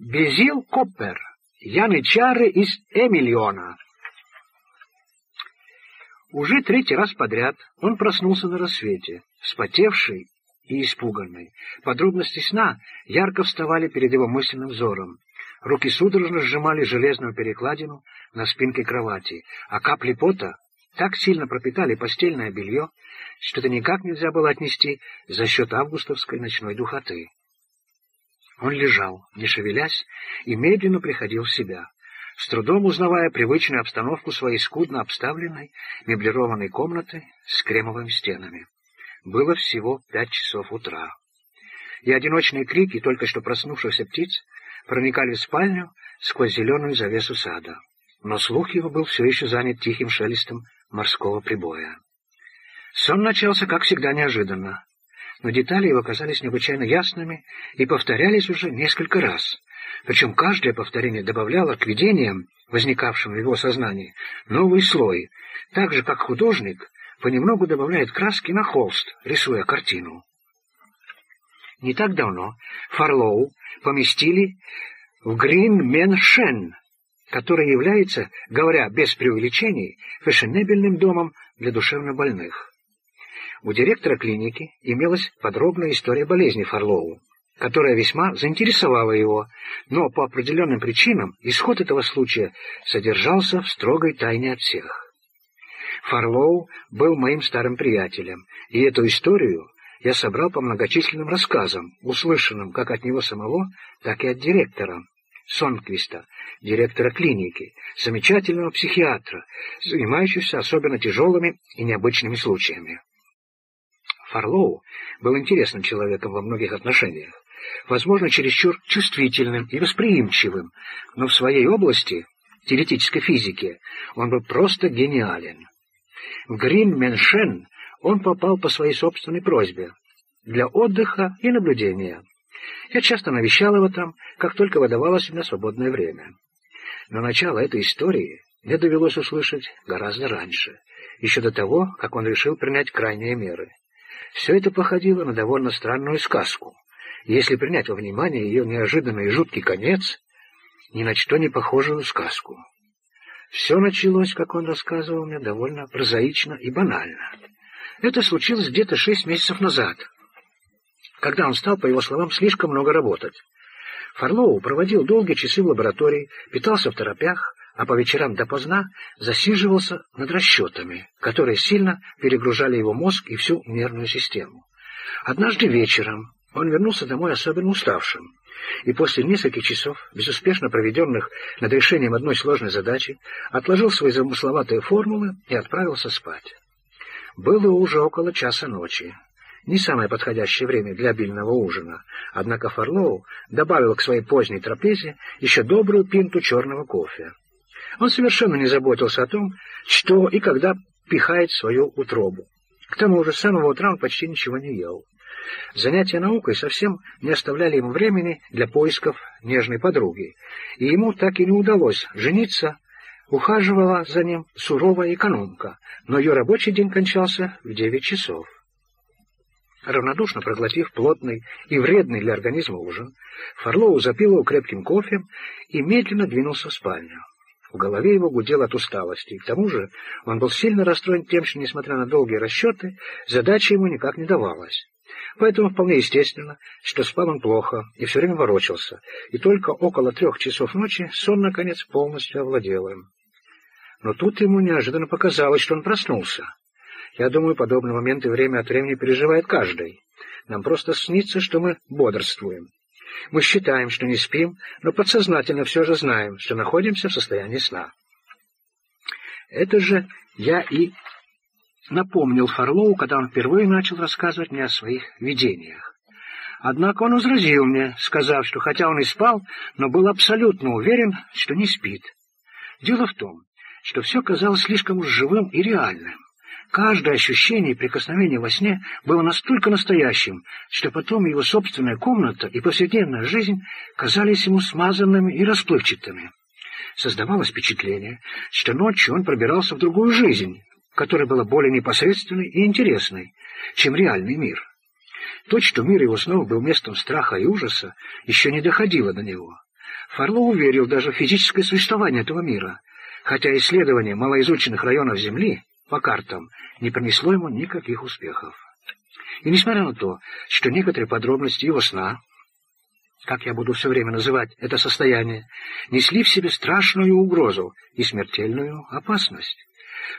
Безил Коппер, янычары из Эмильона. Уже третий раз подряд он проснулся на рассвете, вспотевший и испуганный. Подробности сна ярко вставали перед его мысленным взором. Руки судорожно сжимали железную перекладину на спинке кровати, а капли пота так сильно пропитали постельное белье, что это никак нельзя было отнести за счет августовской ночной духоты. Он лежал, не шевелясь, и медленно приходил в себя, с трудом узнавая привычную обстановку своей скудно обставленной, меблированной комнаты с кремовыми стенами. Было всего пять часов утра. И одиночные крики только что проснувшихся птиц проникали в спальню сквозь зеленую завесу сада. Но слух его был все еще занят тихим шелестом морского прибоя. Сон начался, как всегда, неожиданно, но детали его казались необычайно ясными и повторялись уже несколько раз. Причем каждое повторение добавляло к видениям, возникавшим в его сознании, новый слой, так же, как художник понемногу добавляет краски на холст, рисуя картину. Не так давно Фарлоу поместили в Грин-Меншен, который является, говоря без преувеличений, фешенебельным домом для душевнобольных. У директора клиники имелась подробная история болезни Фарлоу, которая весьма заинтересовала его, но по определенным причинам исход этого случая содержался в строгой тайне от всех. Фарлоу был моим старым приятелем, и эту историю я собрал по многочисленным рассказам, услышанным как от него самого, так и от директора, Сонквиста, директора клиники, замечательного психиатра, занимающегося особенно тяжелыми и необычными случаями. Фарлоу был интересным человеком во многих отношениях, возможно, чересчур чувствительным и восприимчивым, но в своей области, теоретической физики, он был просто гениален. В Грин-Меншен он попал по своей собственной просьбе, для отдыха и наблюдения. Я часто навещал его там, как только выдавалось мне свободное время. Но начало этой истории мне довелось услышать гораздо раньше, еще до того, как он решил принять крайние меры. Все это походило на довольно странную сказку. Если принять во внимание ее неожиданный и жуткий конец, ни на что не похожую сказку. Все началось, как он рассказывал мне, довольно прозаично и банально. Это случилось где-то шесть месяцев назад, когда он стал, по его словам, слишком много работать. Фарлоу проводил долгие часы в лаборатории, питался в торопях, а по вечерам допоздна засиживался над расчетами, которые сильно перегружали его мозг и всю нервную систему. Однажды вечером он вернулся домой особенно уставшим, и после нескольких часов, безуспешно проведенных над решением одной сложной задачи, отложил свои замысловатые формулы и отправился спать. Было уже около часа ночи. Не самое подходящее время для обильного ужина, однако Фарлоу добавил к своей поздней трапезе еще добрую пинту черного кофе. Он совершенно не заботился о том, что и когда пихает свою утробу. К тому же с самого утра он почти ничего не ел. Занятия наукой совсем не оставляли ему времени для поисков нежной подруги, и ему так и не удалось жениться. Ухаживала за ним суровая экономка, но ее рабочий день кончался в девять часов. Равнодушно проглотив плотный и вредный для организма ужин, Фарлоу запил его крепким кофе и медленно двинулся в спальню. В голове его гудело от усталости, и к тому же он был сильно расстроен тем, что, несмотря на долгие расчеты, задача ему никак не давалась. Поэтому вполне естественно, что спал он плохо и все время ворочался, и только около трех часов ночи сон, наконец, полностью овладел им. Но тут ему неожиданно показалось, что он проснулся. Я думаю, подобные моменты время от времени переживает каждый. Нам просто снится, что мы бодрствуем. Мы считаем, что не спим, но подсознательно все же знаем, что находимся в состоянии сна. Это же я и напомнил Фарлоу, когда он впервые начал рассказывать мне о своих видениях. Однако он возразил мне, сказав, что хотя он и спал, но был абсолютно уверен, что не спит. Дело в том, что все казалось слишком уж живым и реальным. Каждое ощущение и прикосновение во сне было настолько настоящим, что потом его собственная комната и повседневная жизнь казались ему смазанными и расплывчатыми. Создавалось впечатление, что ночью он пробирался в другую жизнь, которая была более непосредственной и интересной, чем реальный мир. То, что мир его снов был местом страха и ужаса, еще не доходило до него. Фарлоу верил даже в физическое существование этого мира, хотя исследование малоизученных районов Земли по картам не принесло ему никаких успехов. И несмотря на то, что некоторые подробности его сна, как я буду все время называть это состояние, несли в себе страшную угрозу и смертельную опасность.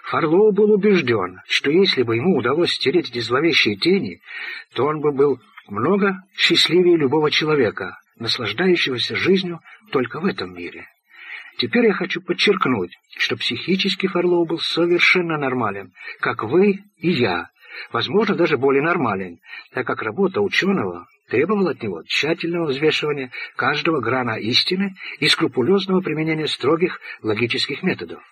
Фарлоу был убежден, что если бы ему удалось стереть эти зловещие тени, то он бы был много счастливее любого человека, наслаждающегося жизнью только в этом мире. Теперь я хочу подчеркнуть, что психически Фарлоу был совершенно нормален, как вы и я, возможно, даже более нормален, так как работа ученого требовала от него тщательного взвешивания каждого грана истины и скрупулезного применения строгих логических методов.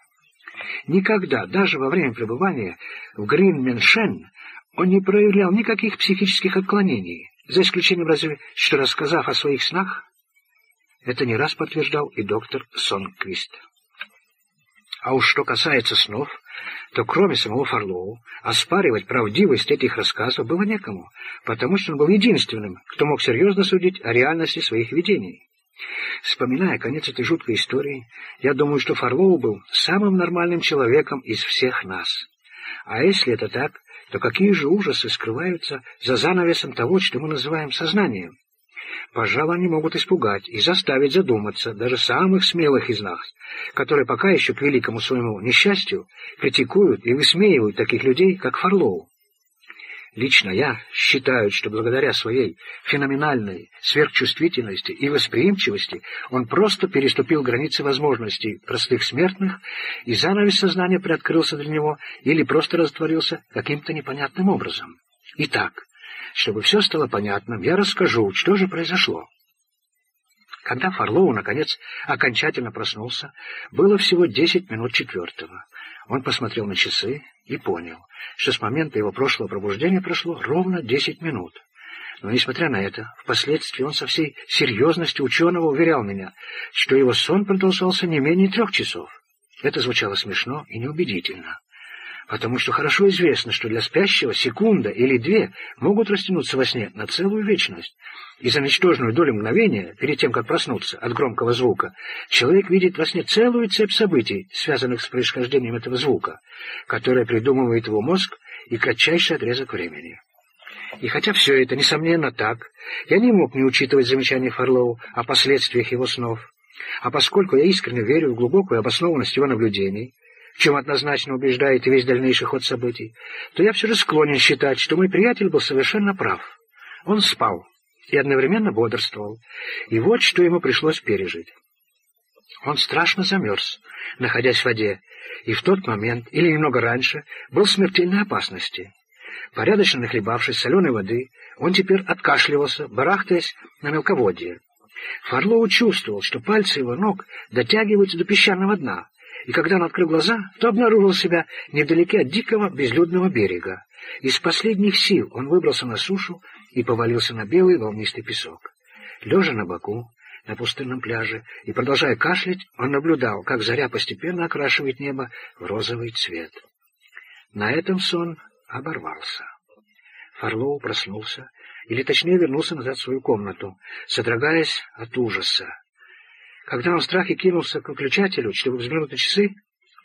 Никогда, даже во время пребывания в Гринменшен, он не проявлял никаких психических отклонений, за исключением разве, что рассказав о своих снах, это не раз подтверждал и доктор Сонквист. А уж что касается снов, то кроме самого Фарлоу оспаривать правдивость этих рассказов было некому, потому что он был единственным, кто мог серьезно судить о реальности своих видений. Вспоминая конец этой жуткой истории, я думаю, что Фарлоу был самым нормальным человеком из всех нас. А если это так, то какие же ужасы скрываются за занавесом того, что мы называем сознанием? Пожалуй, они могут испугать и заставить задуматься даже самых смелых из нас, которые пока еще к великому своему несчастью критикуют и высмеивают таких людей, как Фарлоу. Лично я считаю, что благодаря своей феноменальной сверхчувствительности и восприимчивости он просто переступил границы возможностей простых смертных, и занавес сознания приоткрылся для него или просто растворился каким-то непонятным образом. Итак, чтобы все стало понятным, я расскажу, что же произошло. Когда Фарлоу, наконец, окончательно проснулся, было всего десять минут четвертого. Он посмотрел на часы и понял, что с момента его прошлого пробуждения прошло ровно десять минут. Но, несмотря на это, впоследствии он со всей серьезностью ученого уверял меня, что его сон продолжался не менее трех часов. Это звучало смешно и неубедительно потому что хорошо известно, что для спящего секунда или две могут растянуться во сне на целую вечность. И за ничтожную долю мгновения, перед тем, как проснуться от громкого звука, человек видит во сне целую цепь событий, связанных с происхождением этого звука, которая придумывает его мозг и кратчайший отрезок времени. И хотя все это, несомненно, так, я не мог не учитывать замечания Фарлоу о последствиях его снов. А поскольку я искренне верю в глубокую обоснованность его наблюдений, чем однозначно убеждает весь дальнейший ход событий, то я все же склонен считать, что мой приятель был совершенно прав. Он спал и одновременно бодрствовал, и вот что ему пришлось пережить. Он страшно замерз, находясь в воде, и в тот момент, или немного раньше, был в смертельной опасности. Порядочно нахлебавшись соленой воды, он теперь откашливался, барахтаясь на мелководье. Фарлоу чувствовал, что пальцы его ног дотягиваются до песчаного дна, и когда он открыл глаза, то обнаружил себя невдалеке от дикого безлюдного берега. Из последних сил он выбрался на сушу и повалился на белый волнистый песок. Лежа на боку, на пустынном пляже, и, продолжая кашлять, он наблюдал, как заря постепенно окрашивает небо в розовый цвет. На этом сон оборвался. Фарлоу проснулся, или точнее вернулся назад в свою комнату, содрогаясь от ужаса. Когда он в страхе кинулся к выключателю, чтобы взглянуть на часы,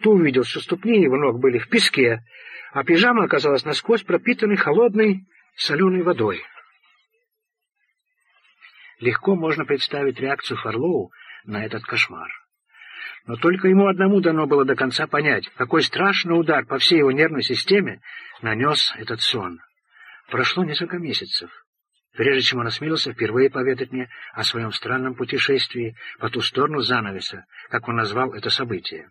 то увидел, что ступни его ног были в песке, а пижама оказалась насквозь пропитанной холодной соленой водой. Легко можно представить реакцию Фарлоу на этот кошмар. Но только ему одному дано было до конца понять, какой страшный удар по всей его нервной системе нанес этот сон. Прошло несколько месяцев прежде чем он осмелился впервые поведать мне о своем странном путешествии по ту сторону занавеса, как он назвал это событие.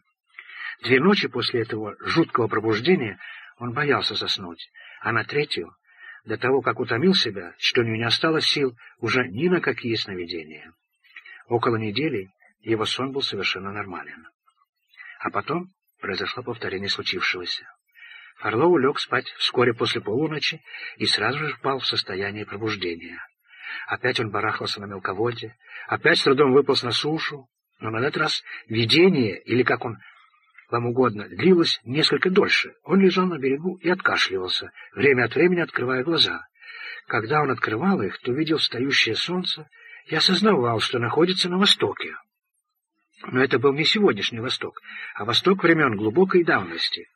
Две ночи после этого жуткого пробуждения он боялся заснуть, а на третью, до того, как утомил себя, что у него не осталось сил уже ни на какие сновидения. Около недели его сон был совершенно нормален. А потом произошло повторение случившегося. Орлов лег спать вскоре после полуночи и сразу же впал в состояние пробуждения. Опять он барахался на мелководье, опять с трудом выполз на сушу, но на этот раз видение, или как он вам угодно, длилось несколько дольше. Он лежал на берегу и откашливался, время от времени открывая глаза. Когда он открывал их, то видел встающее солнце и осознавал, что находится на востоке. Но это был не сегодняшний Восток, а Восток времен глубокой давности.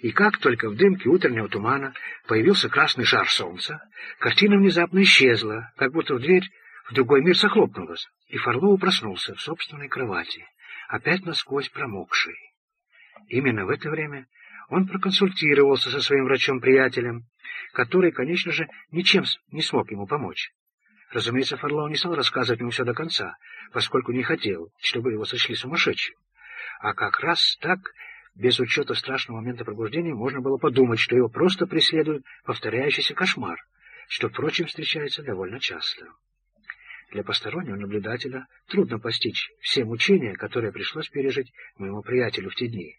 И как только в дымке утреннего тумана появился красный шар солнца, картина внезапно исчезла, как будто в дверь в другой мир захлопнулась, и Фарлоу проснулся в собственной кровати, опять насквозь промокший. Именно в это время он проконсультировался со своим врачом-приятелем, который, конечно же, ничем не смог ему помочь. Разумеется, Фарлоу не стал рассказывать ему все до конца, поскольку не хотел, чтобы его сочли сумасшедшим. А как раз так без учета страшного момента пробуждения можно было подумать, что его просто преследует повторяющийся кошмар, что, впрочем, встречается довольно часто. Для постороннего наблюдателя трудно постичь все мучения, которые пришлось пережить моему приятелю в те дни.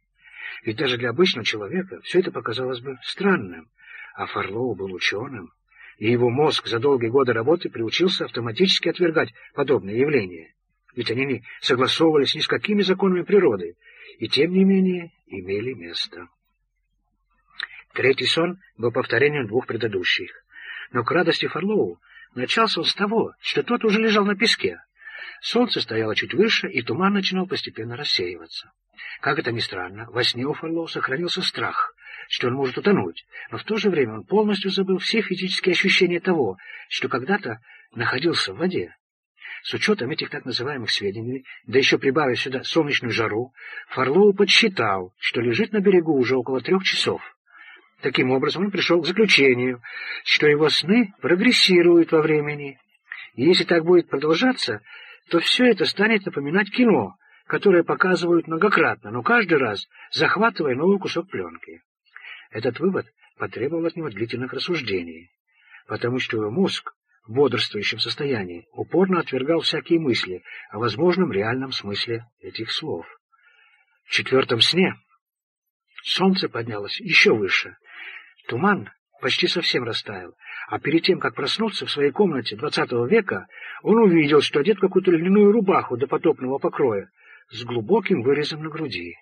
Ведь даже для обычного человека все это показалось бы странным, а Фарлоу был ученым, и его мозг за долгие годы работы приучился автоматически отвергать подобные явления. Ведь они не согласовывались ни с какими законами природы, и тем не менее имели место. Третий сон был повторением двух предыдущих. Но к радости Фарлоу начался он с того, что тот уже лежал на песке. Солнце стояло чуть выше, и туман начинал постепенно рассеиваться. Как это ни странно, во сне у Фарлоу сохранился страх, что он может утонуть, но в то же время он полностью забыл все физические ощущения того, что когда-то находился в воде. С учетом этих так называемых сведений, да еще прибавив сюда солнечную жару, Фарлоу подсчитал, что лежит на берегу уже около трех часов. Таким образом, он пришел к заключению, что его сны прогрессируют во времени. И если так будет продолжаться, то все это станет напоминать кино, которое показывают многократно, но каждый раз захватывая новый кусок пленки. Этот вывод потребовал от него длительных рассуждений, потому что его мозг в бодрствующем состоянии, упорно отвергал всякие мысли о возможном реальном смысле этих слов. В четвертом сне солнце поднялось еще выше. Туман почти совсем растаял, а перед тем, как проснуться в своей комнате двадцатого века, он увидел, что одет в какую-то льняную рубаху до потопного покроя с глубоким вырезом на груди.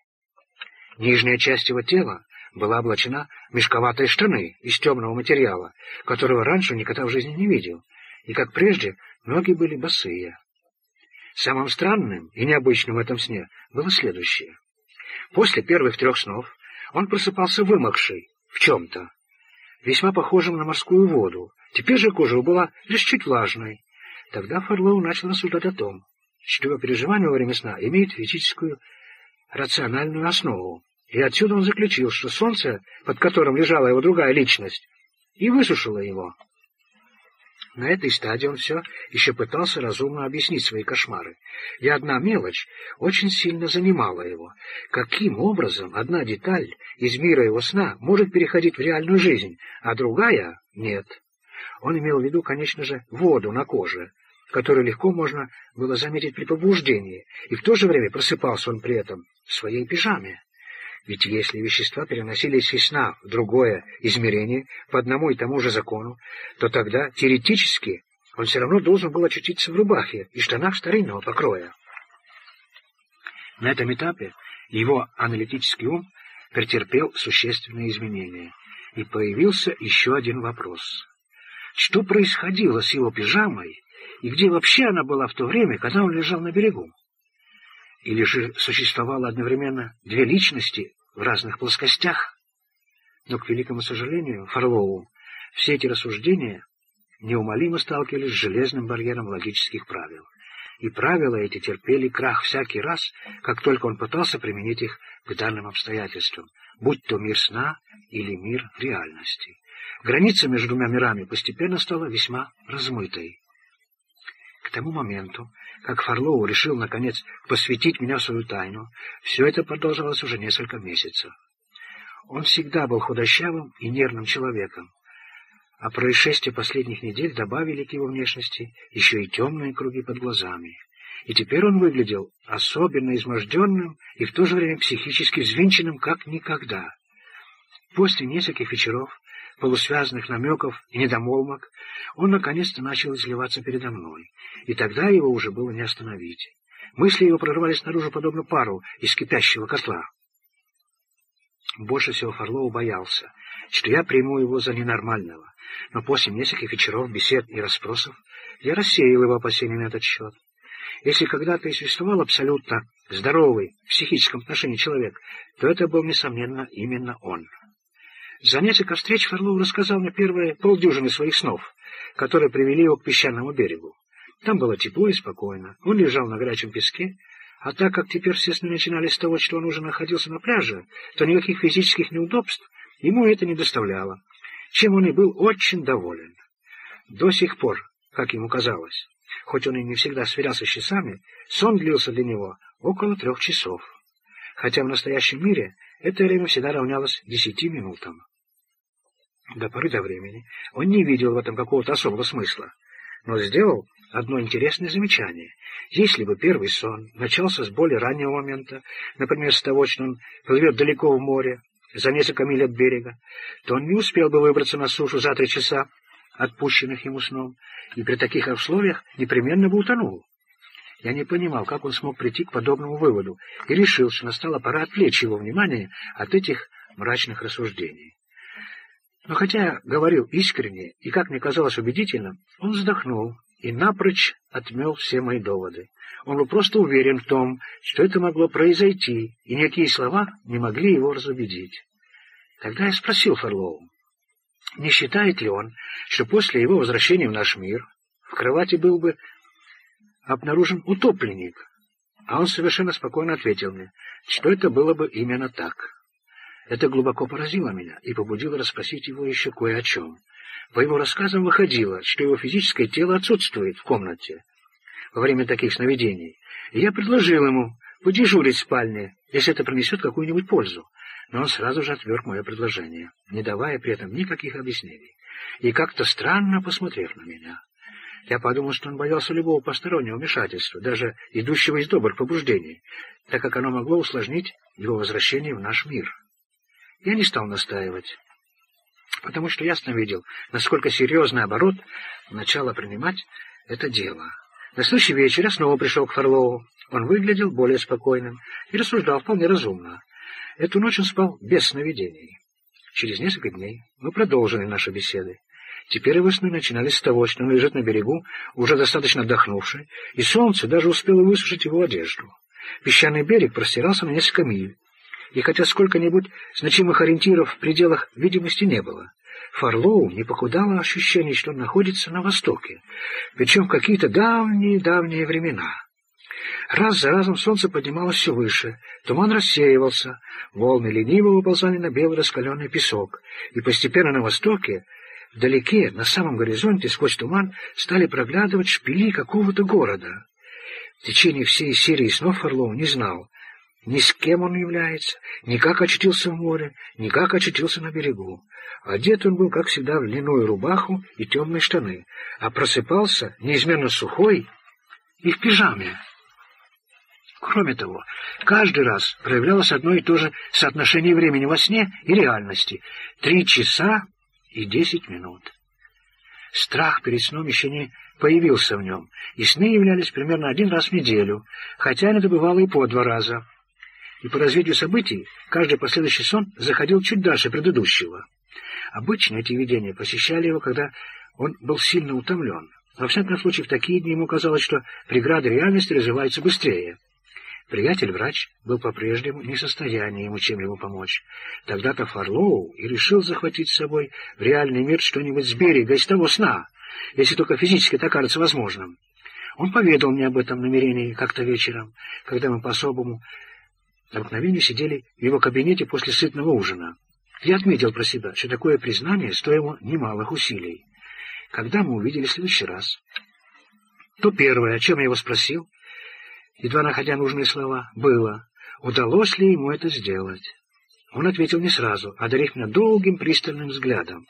Нижняя часть его тела была облачена в мешковатые штаны из темного материала, которого раньше никогда в жизни не видел, и, как прежде, ноги были босые. Самым странным и необычным в этом сне было следующее. После первых трех снов он просыпался вымокший в чем-то, весьма похожим на морскую воду. Теперь же кожа была лишь чуть влажной. Тогда Фарлоу начал рассуждать о том, что его переживания во время сна имеют физическую рациональную основу. И отсюда он заключил, что солнце, под которым лежала его другая личность, и высушило его. На этой стадии он все еще пытался разумно объяснить свои кошмары. И одна мелочь очень сильно занимала его. Каким образом одна деталь из мира его сна может переходить в реальную жизнь, а другая — нет? Он имел в виду, конечно же, воду на коже, которую легко можно было заметить при побуждении, и в то же время просыпался он при этом в своей пижаме. Ведь если вещества переносились из сна в другое измерение по одному и тому же закону, то тогда, теоретически, он все равно должен был очутиться в рубахе и штанах старинного покроя. На этом этапе его аналитический ум претерпел существенные изменения, и появился еще один вопрос. Что происходило с его пижамой, и где вообще она была в то время, когда он лежал на берегу? Или же существовало одновременно две личности в разных плоскостях? Но, к великому сожалению, Фарлоу, все эти рассуждения неумолимо сталкивались с железным барьером логических правил. И правила эти терпели крах всякий раз, как только он пытался применить их к данным обстоятельствам, будь то мир сна или мир реальности. Граница между двумя мирами постепенно стала весьма размытой. К тому моменту, как Фарлоу решил, наконец, посвятить меня в свою тайну, все это продолжалось уже несколько месяцев. Он всегда был худощавым и нервным человеком, а происшествия последних недель добавили к его внешности еще и темные круги под глазами. И теперь он выглядел особенно изможденным и в то же время психически взвинченным, как никогда. После нескольких вечеров, полусвязанных намеков и недомолвок, он наконец-то начал изливаться передо мной, и тогда его уже было не остановить. Мысли его прорывались наружу, подобно пару из кипящего котла. Больше всего Фарлоу боялся, что я приму его за ненормального, но после нескольких вечеров бесед и расспросов я рассеял его опасения на этот счет. Если когда-то и существовал абсолютно здоровый в психическом отношении человек, то это был, несомненно, именно он. За несколько встреч Фарлоу рассказал мне первые полдюжины своих снов, которые привели его к песчаному берегу. Там было тепло и спокойно. Он лежал на горячем песке, а так как теперь все сны начинались с того, что он уже находился на пляже, то никаких физических неудобств ему это не доставляло, чем он и был очень доволен. До сих пор, как ему казалось, хоть он и не всегда сверялся с часами, сон длился для него около трех часов, хотя в настоящем мире это время всегда равнялось десяти минутам. До поры до времени он не видел в этом какого-то особого смысла, но сделал одно интересное замечание. Если бы первый сон начался с более раннего момента, например, с того, что он плывет далеко в море, за несколько миль от берега, то он не успел бы выбраться на сушу за три часа, отпущенных ему сном, и при таких условиях непременно бы утонул. Я не понимал, как он смог прийти к подобному выводу, и решил, что настала пора отвлечь его внимание от этих мрачных рассуждений. Но хотя говорил искренне и, как мне казалось, убедительно, он вздохнул и напрочь отмел все мои доводы. Он был просто уверен в том, что это могло произойти, и никакие слова не могли его разубедить. Тогда я спросил Фарлоу, не считает ли он, что после его возвращения в наш мир в кровати был бы обнаружен утопленник? А он совершенно спокойно ответил мне, что это было бы именно так. Это глубоко поразило меня и побудило расспросить его еще кое о чем. По его рассказам выходило, что его физическое тело отсутствует в комнате во время таких сновидений, и я предложил ему подежурить в спальне, если это принесет какую-нибудь пользу но он сразу же отверг мое предложение, не давая при этом никаких объяснений, и как-то странно посмотрев на меня. Я подумал, что он боялся любого постороннего вмешательства, даже идущего из добрых побуждений, так как оно могло усложнить его возвращение в наш мир. Я не стал настаивать, потому что ясно видел, насколько серьезный оборот начало принимать это дело. На следующий вечер я снова пришел к Фарлоу. Он выглядел более спокойным и рассуждал вполне разумно. Эту ночь он спал без сновидений. Через несколько дней мы продолжили наши беседы. Теперь его сны начинались с того, что он лежит на берегу, уже достаточно отдохнувший, и солнце даже успело высушить его одежду. Песчаный берег простирался на несколько миль, и хотя сколько-нибудь значимых ориентиров в пределах видимости не было, Фарлоу не покудало ощущение, что он находится на востоке, причем в какие-то давние-давние времена. Раз за разом солнце поднималось все выше, туман рассеивался, волны лениво выползали на белый раскаленный песок, и постепенно на востоке, вдалеке, на самом горизонте, сквозь туман, стали проглядывать шпили какого-то города. В течение всей серии снов Орлов не знал, ни с кем он является, ни как очутился в море, ни как очутился на берегу. Одет он был, как всегда, в льняную рубаху и темные штаны, а просыпался неизменно сухой и в пижаме. Кроме того, каждый раз проявлялось одно и то же соотношение времени во сне и реальности — три часа и десять минут. Страх перед сном еще не появился в нем, и сны являлись примерно один раз в неделю, хотя иногда бывало и по два раза. И по развитию событий каждый последующий сон заходил чуть дальше предыдущего. Обычно эти видения посещали его, когда он был сильно утомлен. Во всяком случае, в такие дни ему казалось, что преграды реальности развиваются быстрее. Приятель-врач был по-прежнему не в состоянии ему чем-либо помочь. Тогда-то Фарлоу и решил захватить с собой в реальный мир что-нибудь с берега, из того сна, если только физически это кажется возможным. Он поведал мне об этом намерении как-то вечером, когда мы по особому обыкновению сидели в его кабинете после сытного ужина. Я отметил про себя, что такое признание стоило немалых усилий. Когда мы увидели в следующий раз, то первое, о чем я его спросил, едва находя нужные слова, было, удалось ли ему это сделать. Он ответил не сразу, одарив меня долгим пристальным взглядом.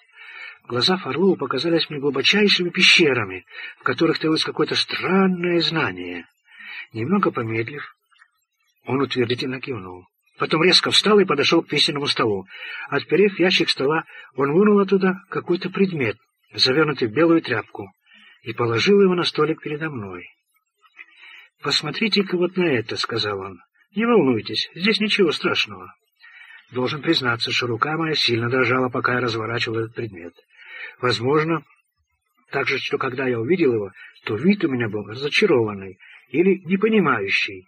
Глаза Фарлоу показались мне глубочайшими пещерами, в которых таилось какое-то странное знание. Немного помедлив, он утвердительно кивнул. Потом резко встал и подошел к письменному столу. Отперев ящик стола, он вынул оттуда какой-то предмет, завернутый в белую тряпку, и положил его на столик передо мной. «Посмотрите-ка вот на это», — сказал он. «Не волнуйтесь, здесь ничего страшного». Должен признаться, что рука моя сильно дрожала, пока я разворачивал этот предмет. Возможно, Так же, что когда я увидел его, то вид у меня был разочарованный или непонимающий.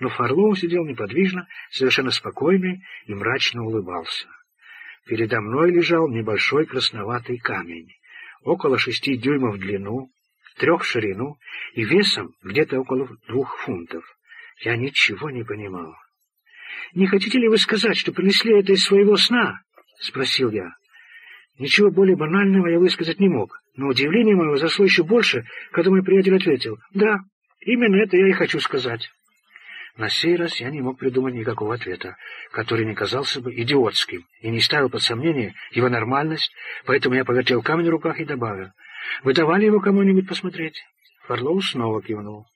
Но Фарлоу сидел неподвижно, совершенно спокойный и мрачно улыбался. Передо мной лежал небольшой красноватый камень, около шести дюймов в длину, трех в ширину и весом где-то около двух фунтов. Я ничего не понимал. «Не хотите ли вы сказать, что принесли это из своего сна?» — спросил я. Ничего более банального я высказать не мог, но удивление мое возросло еще больше, когда мой приятель ответил, «Да, именно это я и хочу сказать». На сей раз я не мог придумать никакого ответа, который не казался бы идиотским, и не ставил под сомнение его нормальность, поэтому я повертел камень в руках и добавил, «Вы давали его кому-нибудь посмотреть?» Фарлоу снова кивнул.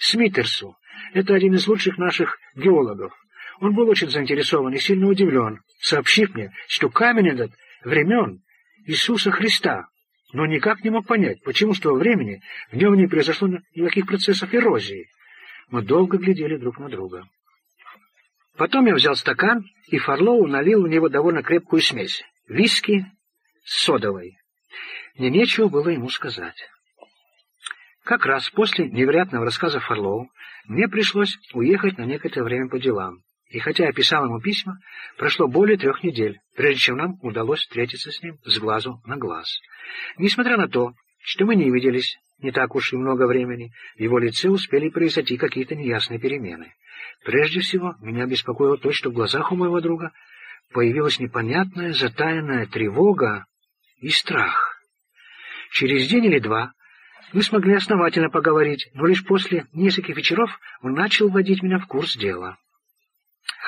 «Смитерсу. Это один из лучших наших геологов. Он был очень заинтересован и сильно удивлен, сообщив мне, что камень этот времен Иисуса Христа, но никак не мог понять, почему с того времени в нем не произошло никаких процессов эрозии. Мы долго глядели друг на друга. Потом я взял стакан, и Фарлоу налил в него довольно крепкую смесь — виски с содовой. Мне нечего было ему сказать. Как раз после невероятного рассказа Фарлоу мне пришлось уехать на некоторое время по делам. И хотя я писал ему письма, прошло более трех недель, прежде чем нам удалось встретиться с ним с глазу на глаз. Несмотря на то, что мы не виделись не так уж и много времени, в его лице успели произойти какие-то неясные перемены. Прежде всего, меня беспокоило то, что в глазах у моего друга появилась непонятная затаянная тревога и страх. Через день или два мы смогли основательно поговорить, но лишь после нескольких вечеров он начал вводить меня в курс дела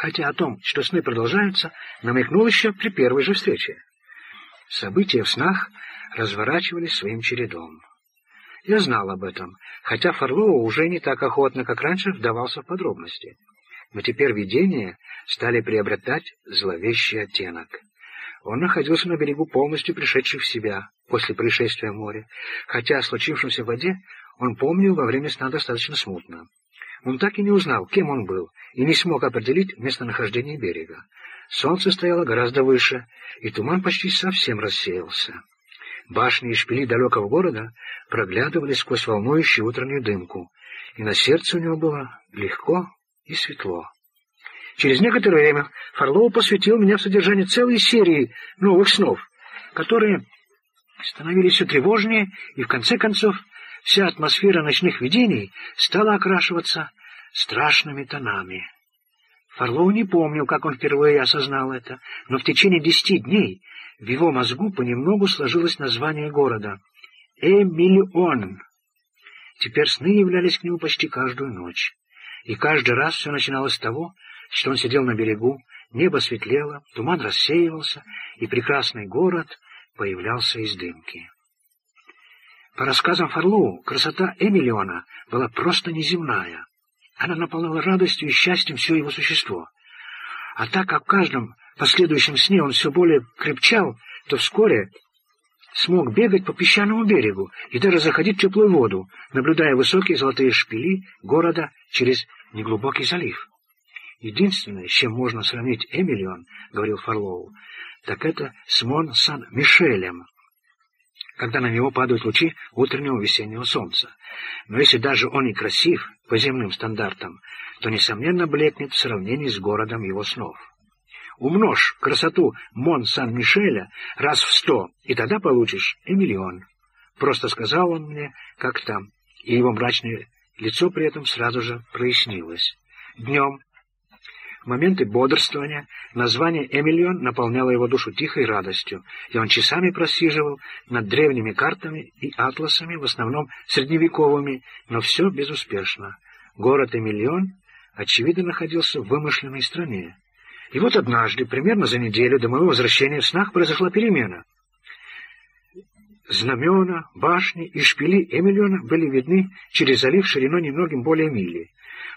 хотя о том, что сны продолжаются, намекнул еще при первой же встрече. События в снах разворачивались своим чередом. Я знал об этом, хотя Фарлоу уже не так охотно, как раньше, вдавался в подробности. Но теперь видения стали приобретать зловещий оттенок. Он находился на берегу, полностью пришедший в себя после происшествия в море, хотя о случившемся в воде он помнил во время сна достаточно смутно. Он так и не узнал, кем он был, и не смог определить местонахождение берега. Солнце стояло гораздо выше, и туман почти совсем рассеялся. Башни и шпили далекого города проглядывали сквозь волнующую утреннюю дымку, и на сердце у него было легко и светло. Через некоторое время Фарлоу посвятил меня в содержание целой серии новых снов, которые становились все тревожнее, и в конце концов вся атмосфера ночных видений стала окрашиваться страшными тонами. Фарлоу не помнил, как он впервые осознал это, но в течение десяти дней в его мозгу понемногу сложилось название города — Эмилион. Теперь сны являлись к нему почти каждую ночь. И каждый раз все начиналось с того, что он сидел на берегу, небо светлело, туман рассеивался, и прекрасный город появлялся из дымки. По рассказам Фарлоу, красота Эмилиона была просто неземная. Она наполняла радостью и счастьем все его существо. А так как в каждом последующем сне он все более крепчал, то вскоре смог бегать по песчаному берегу и даже заходить в теплую воду, наблюдая высокие золотые шпили города через неглубокий залив. Единственное, с чем можно сравнить Эмилион, — говорил Фарлоу, — так это с Мон-Сан-Мишелем, когда на него падают лучи утреннего весеннего солнца. Но если даже он и красив по земным стандартам, то, несомненно, блекнет в сравнении с городом его снов. Умножь красоту Мон-Сан-Мишеля раз в сто, и тогда получишь и миллион. Просто сказал он мне, как там, и его мрачное лицо при этом сразу же прояснилось. Днем в моменты бодрствования название «Эмильон» наполняло его душу тихой радостью, и он часами просиживал над древними картами и атласами, в основном средневековыми, но все безуспешно. Город Эмильон, очевидно, находился в вымышленной стране. И вот однажды, примерно за неделю до моего возвращения в снах, произошла перемена. Знамена, башни и шпили Эмильона были видны через залив шириной немногим более мили.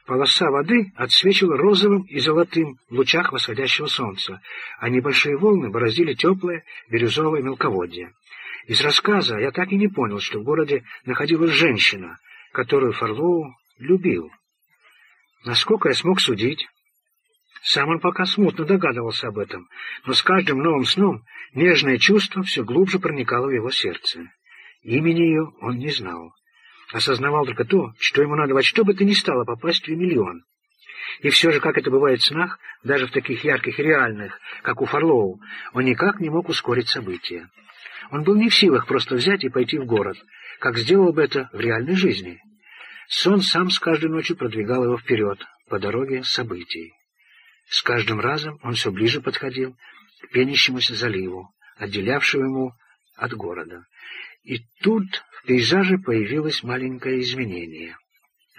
Полоса воды отсвечивала розовым и золотым в лучах восходящего солнца, а небольшие волны бороздили теплое бирюзовое мелководье. Из рассказа я так и не понял, что в городе находилась женщина, которую Фарлоу любил. Насколько я смог судить, сам он пока смутно догадывался об этом, но с каждым новым сном нежное чувство все глубже проникало в его сердце. Имени ее он не знал. Осознавал только то, что ему надо во что бы то ни стало попасть в миллион. И все же, как это бывает в снах, даже в таких ярких и реальных, как у Фарлоу, он никак не мог ускорить события. Он был не в силах просто взять и пойти в город, как сделал бы это в реальной жизни. Сон сам с каждой ночью продвигал его вперед, по дороге событий. С каждым разом он все ближе подходил к пенящемуся заливу, отделявшему ему от города. И тут в пейзаже появилось маленькое изменение.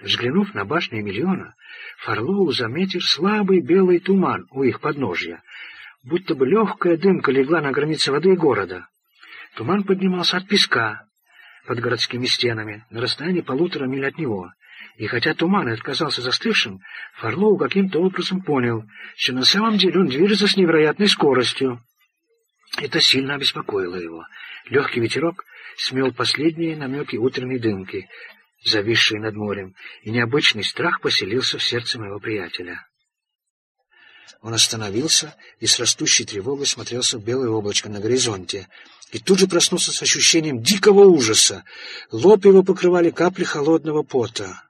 Взглянув на башню Миллиона, Фарлоу заметил слабый белый туман у их подножья, будто бы легкая дымка легла на границе воды и города. Туман поднимался от песка под городскими стенами, на расстоянии полутора миль от него. И хотя туман и отказался застывшим, Фарлоу каким-то образом понял, что на самом деле он движется с невероятной скоростью. Это сильно обеспокоило его. Легкий ветерок смел последние намеки утренней дымки, зависшие над морем, и необычный страх поселился в сердце моего приятеля. Он остановился и с растущей тревогой смотрелся в белое облачко на горизонте, и тут же проснулся с ощущением дикого ужаса. Лоб его покрывали капли холодного пота.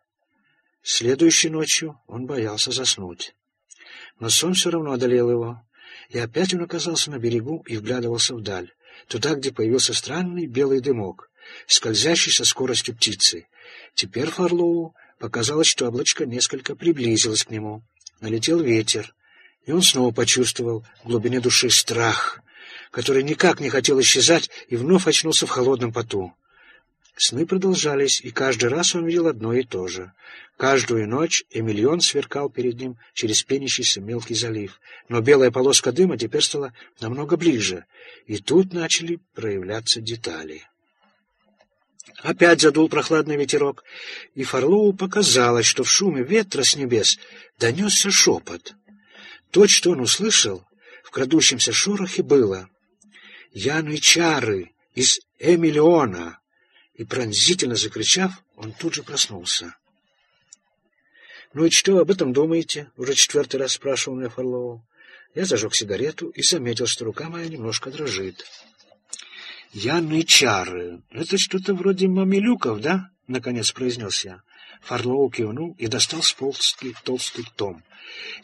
Следующей ночью он боялся заснуть. Но сон все равно одолел его, и опять он оказался на берегу и вглядывался вдаль, туда, где появился странный белый дымок, скользящий со скоростью птицы. Теперь Фарлоу показалось, что облачко несколько приблизилось к нему. Налетел ветер, и он снова почувствовал в глубине души страх, который никак не хотел исчезать, и вновь очнулся в холодном поту. Сны продолжались, и каждый раз он видел одно и то же. Каждую ночь Эмильон сверкал перед ним через пенящийся мелкий залив, но белая полоска дыма теперь стала намного ближе, и тут начали проявляться детали. Опять задул прохладный ветерок, и Фарлоу показалось, что в шуме ветра с небес донесся шепот. То, что он услышал в крадущемся шорохе, было «Яны Чары из Эмилиона!» И пронзительно закричав, он тут же проснулся. «Ну и что вы об этом думаете?» — уже четвертый раз спрашивал меня Фарлоу. Я зажег сигарету и заметил, что рука моя немножко дрожит. «Яны Чары. Это что-то вроде мамилюков, да?» — наконец произнес я. Фарлоу кивнул и достал с толстый, толстый том.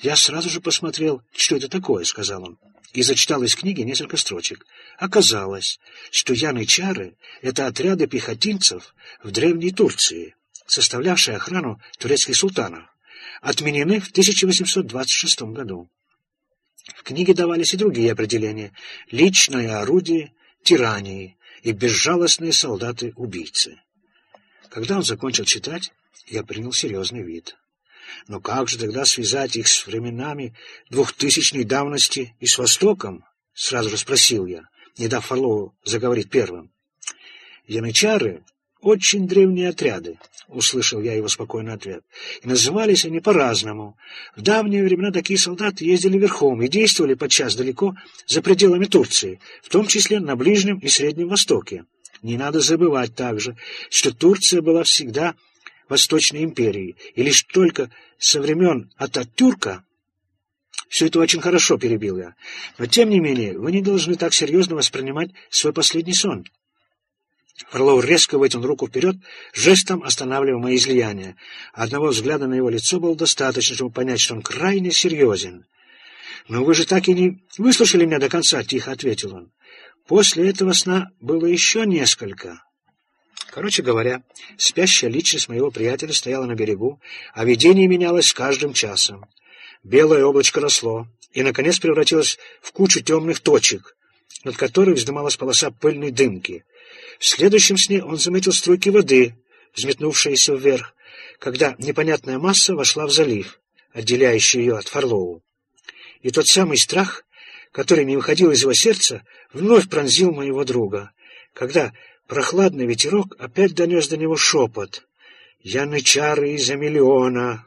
«Я сразу же посмотрел, что это такое», — сказал он, и зачитал из книги несколько строчек. Оказалось, что Яны Чары — это отряды пехотинцев в Древней Турции, составлявшие охрану турецких султанов, отменены в 1826 году. В книге давались и другие определения — личное орудие, тирании и безжалостные солдаты-убийцы. Когда он закончил читать, я принял серьезный вид. Но как же тогда связать их с временами двухтысячной давности и с Востоком? Сразу же спросил я, не дав Фарлову заговорить первым. Янычары — очень древние отряды, — услышал я его спокойный ответ. И назывались они по-разному. В давние времена такие солдаты ездили верхом и действовали подчас далеко за пределами Турции, в том числе на Ближнем и Среднем Востоке. Не надо забывать также, что Турция была всегда Восточной империей, и лишь только со времен Ататюрка все это очень хорошо перебил я. Но, тем не менее, вы не должны так серьезно воспринимать свой последний сон. Фролов резко вытянул руку вперед, жестом останавливая мои излияния. Одного взгляда на его лицо было достаточно, чтобы понять, что он крайне серьезен. «Но вы же так и не выслушали меня до конца», — тихо ответил он. «После этого сна было еще несколько». Короче говоря, спящая личность моего приятеля стояла на берегу, а видение менялось с каждым часом. Белое облачко росло и, наконец, превратилось в кучу темных точек, над которой вздымалась полоса пыльной дымки. В следующем сне он заметил струйки воды, взметнувшиеся вверх, когда непонятная масса вошла в залив, отделяющий ее от Фарлоу. И тот самый страх, который не выходил из его сердца, вновь пронзил моего друга, когда прохладный ветерок опять донес до него шепот «Янычары из-за миллиона!»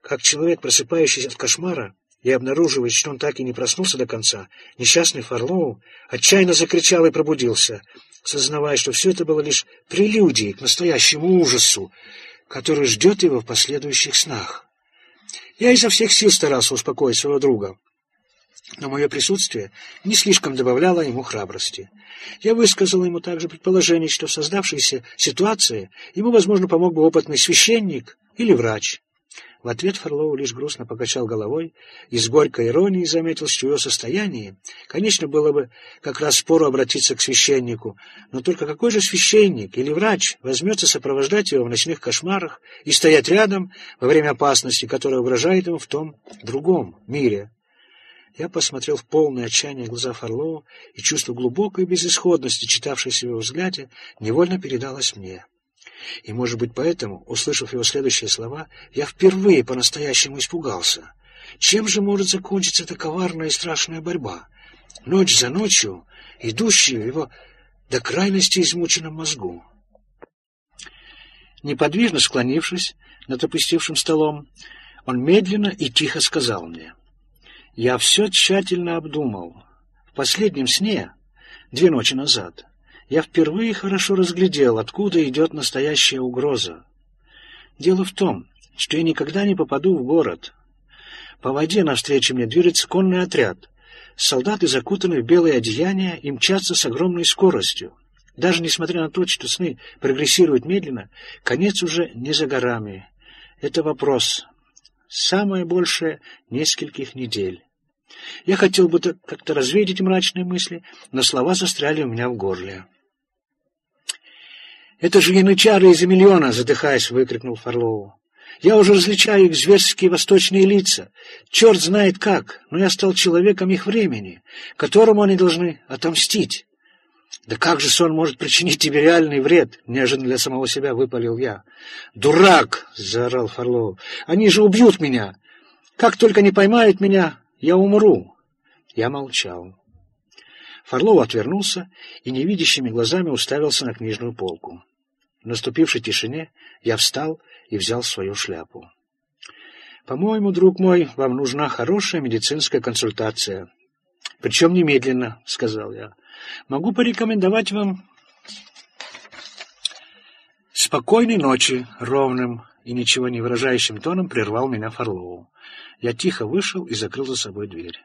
Как человек, просыпающийся от кошмара, и обнаруживает, что он так и не проснулся до конца, несчастный Фарлоу отчаянно закричал и пробудился, сознавая, что все это было лишь прелюдией к настоящему ужасу, который ждет его в последующих снах. Я изо всех сил старался успокоить своего друга, но мое присутствие не слишком добавляло ему храбрости. Я высказал ему также предположение, что в создавшейся ситуации ему, возможно, помог бы опытный священник или врач. В ответ Фарлоу лишь грустно покачал головой и с горькой иронией заметил, что в его состоянии, конечно, было бы как раз спору обратиться к священнику, но только какой же священник или врач возьмется сопровождать его в ночных кошмарах и стоять рядом во время опасности, которая угрожает ему в том другом мире? Я посмотрел в полное отчаяние глаза Фарлоу, и чувство глубокой безысходности, читавшееся в его взгляде, невольно передалось мне. И, может быть, поэтому, услышав его следующие слова, я впервые по-настоящему испугался. Чем же может закончиться эта коварная и страшная борьба? Ночь за ночью, идущая в его до крайности измученном мозгу. Неподвижно склонившись над опустевшим столом, он медленно и тихо сказал мне — я все тщательно обдумал. В последнем сне, две ночи назад, я впервые хорошо разглядел, откуда идет настоящая угроза. Дело в том, что я никогда не попаду в город. По воде навстречу мне движется конный отряд. Солдаты закутаны в белые одеяния и мчатся с огромной скоростью. Даже несмотря на то, что сны прогрессируют медленно, конец уже не за горами. Это вопрос. Самое большее — нескольких недель. Я хотел бы как-то развеять мрачные мысли, но слова застряли у меня в горле. «Это же янычары из миллиона!» — задыхаясь, выкрикнул Фарлоу. «Я уже различаю их зверские восточные лица. Черт знает как, но я стал человеком их времени, которому они должны отомстить». «Да как же сон может причинить тебе реальный вред?» — неожиданно для самого себя выпалил я. «Дурак!» — заорал Фарлоу. «Они же убьют меня! Как только не поймают меня, я умру. Я молчал. Фарлов отвернулся и невидящими глазами уставился на книжную полку. В наступившей тишине я встал и взял свою шляпу. «По-моему, друг мой, вам нужна хорошая медицинская консультация. Причем немедленно», — сказал я. «Могу порекомендовать вам...» «Спокойной ночи», — ровным и ничего не выражающим тоном прервал меня Фарлоу. Я тихо вышел и закрыл за собой дверь.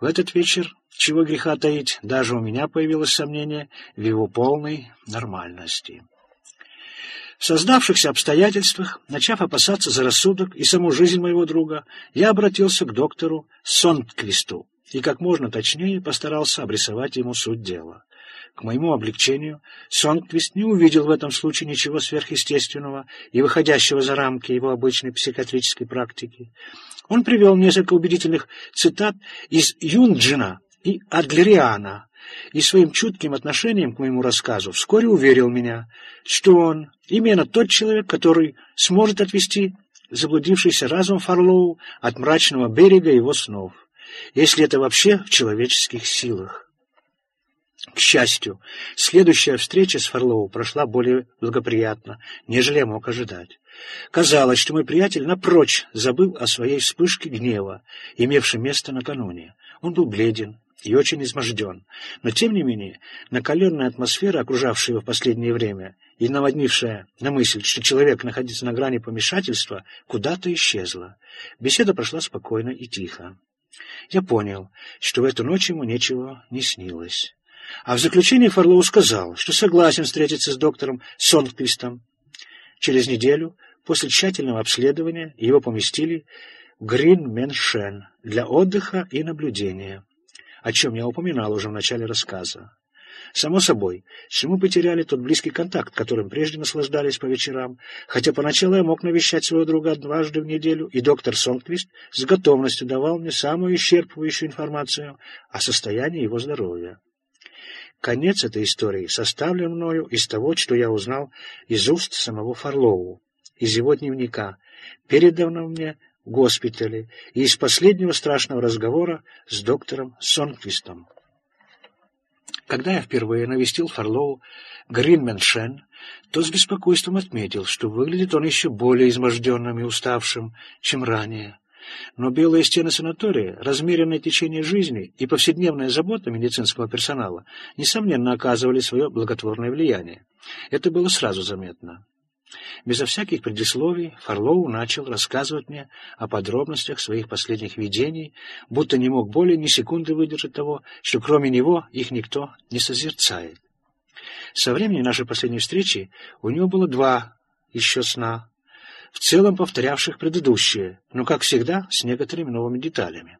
В этот вечер, чего греха таить, даже у меня появилось сомнение в его полной нормальности. В создавшихся обстоятельствах, начав опасаться за рассудок и саму жизнь моего друга, я обратился к доктору Сонтквисту и как можно точнее постарался обрисовать ему суть дела. К моему облегчению, Сонквист не увидел в этом случае ничего сверхъестественного и выходящего за рамки его обычной психиатрической практики. Он привел несколько убедительных цитат из Юнджина и Адлериана, и своим чутким отношением к моему рассказу вскоре уверил меня, что он именно тот человек, который сможет отвести заблудившийся разум Фарлоу от мрачного берега его снов, если это вообще в человеческих силах. К счастью, следующая встреча с Фарлоу прошла более благоприятно, нежели я мог ожидать. Казалось, что мой приятель напрочь забыл о своей вспышке гнева, имевшей место накануне. Он был бледен и очень изможден, но, тем не менее, накаленная атмосфера, окружавшая его в последнее время, и наводнившая на мысль, что человек находится на грани помешательства, куда-то исчезла. Беседа прошла спокойно и тихо. Я понял, что в эту ночь ему ничего не снилось. А в заключении Фарлоу сказал, что согласен встретиться с доктором Сонквистом. Через неделю, после тщательного обследования, его поместили в Грин-Меншен для отдыха и наблюдения, о чем я упоминал уже в начале рассказа. Само собой, что мы потеряли тот близкий контакт, которым прежде наслаждались по вечерам, хотя поначалу я мог навещать своего друга дважды в неделю, и доктор Сонквист с готовностью давал мне самую исчерпывающую информацию о состоянии его здоровья. Конец этой истории составлен мною из того, что я узнал из уст самого Фарлоу, из его дневника, переданного мне в госпитале, и из последнего страшного разговора с доктором Сонквистом. Когда я впервые навестил Фарлоу Гринменшен, то с беспокойством отметил, что выглядит он еще более изможденным и уставшим, чем ранее. Но белые стены санатория, размеренное течение жизни и повседневная забота медицинского персонала, несомненно, оказывали свое благотворное влияние. Это было сразу заметно. Безо всяких предисловий Фарлоу начал рассказывать мне о подробностях своих последних видений, будто не мог более ни секунды выдержать того, что кроме него их никто не созерцает. Со времени нашей последней встречи у него было два еще сна, в целом повторявших предыдущие, но, как всегда, с некоторыми новыми деталями.